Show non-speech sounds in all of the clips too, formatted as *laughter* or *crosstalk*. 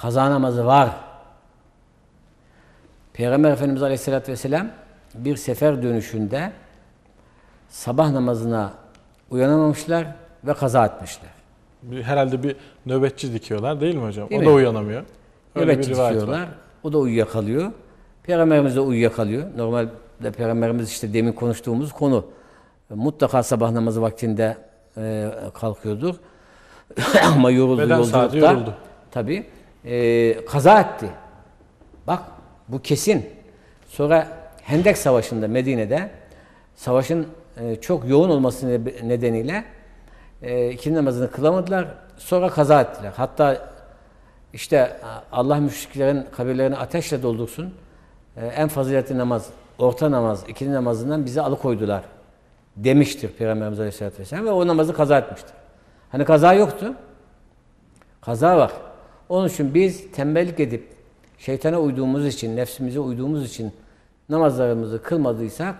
Kaza namazı var. Peygamber Efendimiz Aleyhisselatü Vesselam bir sefer dönüşünde sabah namazına uyanamamışlar ve kaza etmişler. Herhalde bir nöbetçi dikiyorlar değil mi hocam? Değil o mi? da uyanamıyor. Öyle Nöbetçi rivayet var. O da uyuyakalıyor. Peygamberimiz de uyuyakalıyor. Normalde Peygamberimiz işte demin konuştuğumuz konu. Mutlaka sabah namazı vaktinde e, kalkıyordur. *coughs* Ama yoruldu Beden saati yolculukta. yoruldu. Tabii. E, kaza etti. Bak bu kesin. Sonra Hendek Savaşı'nda Medine'de savaşın e, çok yoğun olması nedeniyle e, ikindi namazını kılamadılar. Sonra kaza ettiler. Hatta işte Allah müşriklerin kabirlerini ateşle doldursun. E, en faziletli namaz, orta namaz, ikindi namazından bizi alıkoydular demiştir Peygamberimiz Aleyhisselatü Vesselam ve o namazı kaza etmiştir. Hani kaza yoktu. Kaza var. Onun için biz tembellik edip şeytana uyduğumuz için, nefsimize uyduğumuz için namazlarımızı kılmadıysak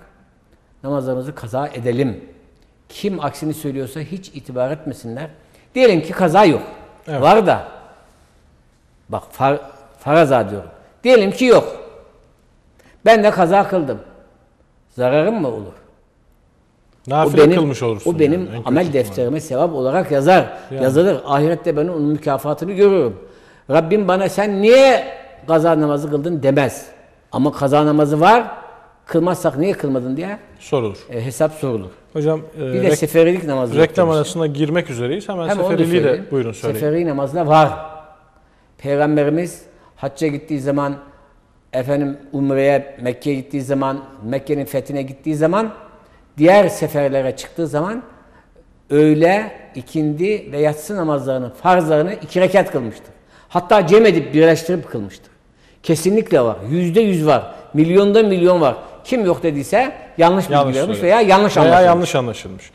namazlarımızı kaza edelim. Kim aksini söylüyorsa hiç itibar etmesinler. Diyelim ki kaza yok. Evet. Var da bak far, faraza diyorum. Diyelim ki yok. Ben de kaza kıldım. Zararım mı olur? Nafile o benim, kılmış olursun. O benim yani, amel defterime sevap olarak yazar. Yani. Yazılır. Ahirette ben onun mükafatını görürüm. Rabbim bana sen niye kaza namazı kıldın demez. Ama kaza namazı var. Kılmazsak niye kılmadın diye Sorulur. e, hesap sorulur. Hocam e, Bir de seferilik namazı reklam arasına girmek üzereyiz. Hemen Hem seferiliği de buyurun söyleyin. Seferi namazı da var. Peygamberimiz hacca gittiği zaman efendim Umre'ye, Mekke'ye gittiği zaman, Mekke'nin fethine gittiği zaman diğer seferlere çıktığı zaman öğle, ikindi ve yatsı namazlarının farzlarını iki rekat kılmıştır. Hatta cem edip birleştirip kılmıştır. Kesinlikle var. Yüzde yüz var. Milyonda milyon var. Kim yok dediyse yanlış Yanlış söylüyor. veya yanlış Veya anlaşılmış. yanlış anlaşılmış.